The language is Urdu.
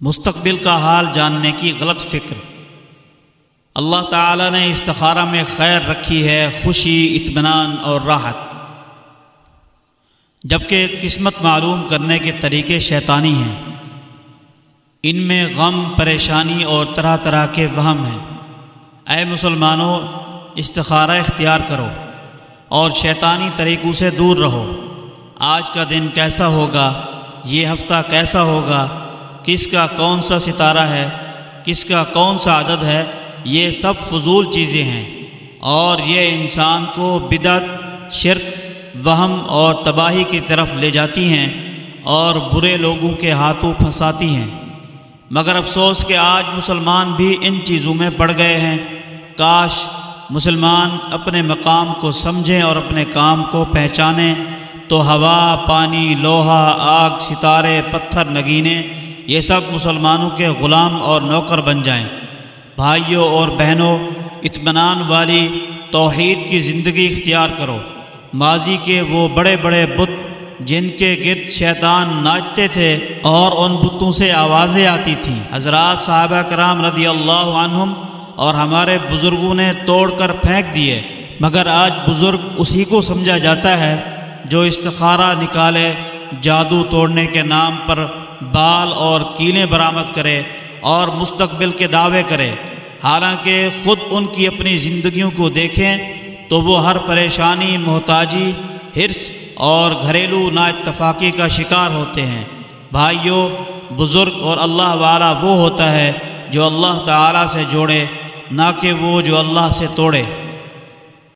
مستقبل کا حال جاننے کی غلط فکر۔ اللہ تعالیٰ نے استخارہ میں خیر رکھی ہے، خوشی، اطمینان اور راحت۔ جبکہ قسمت معلوم کرنے کے طریقے شیطانی ہیں۔ ان میں غم، پریشانی اور طرح طرح کے وہم ہیں۔ اے مسلمانوں، استخارہ اختیار کرو اور شیطانی طریقوں سے دور رہو۔ آج کا دن کیسا ہوگا؟ یہ ہفتہ کیسا ہوگا؟ کس کا کون سا ستارہ ہے، کس کا کون سا عدد ہے، یہ سب فضول چیزیں ہیں۔ اور یہ انسان کو بدعت، شرک، وہم اور تباہی کی طرف لے جاتی ہیں اور برے لوگوں کے ہاتھوں پھنساتی ہیں۔ مگر افسوس کہ آج مسلمان بھی ان چیزوں میں پڑ گئے ہیں۔ کاش مسلمان اپنے مقام کو سمجھیں اور اپنے کام کو پہچانیں تو ہوا، پانی، لوہا، آگ، ستارے، پتھر، نگینے یہ سب مسلمانوں کے غلام اور نوکر بن جائیں۔ بھائیوں اور بہنوں، اطمینان والی توحید کی زندگی اختیار کرو۔ ماضی کے وہ بڑے بڑے بت جن کے گرد شیطان ناچتے تھے اور ان بتوں سے آوازیں آتی تھیں۔ حضرات صحابہ کرام رضی اللہ عنہم اور ہمارے بزرگوں نے توڑ کر پھینک دیے۔ مگر آج بزرگ اسی کو سمجھا جاتا ہے جو استخارہ نکالے جادو توڑنے کے نام پر بال اور کیلیں برآمد کرے اور مستقبل کے دعوے کرے۔ حالانکہ خود ان کی اپنی زندگیوں کو دیکھیں تو وہ ہر پریشانی، محتاجی حرص اور گھریلو نا اتفاقی کا شکار ہوتے ہیں۔ بھائیوں بزرگ اور اللہ والا وہ ہوتا ہے جو اللہ تعالیٰ سے جوڑے، نہ کہ وہ جو اللہ سے توڑے۔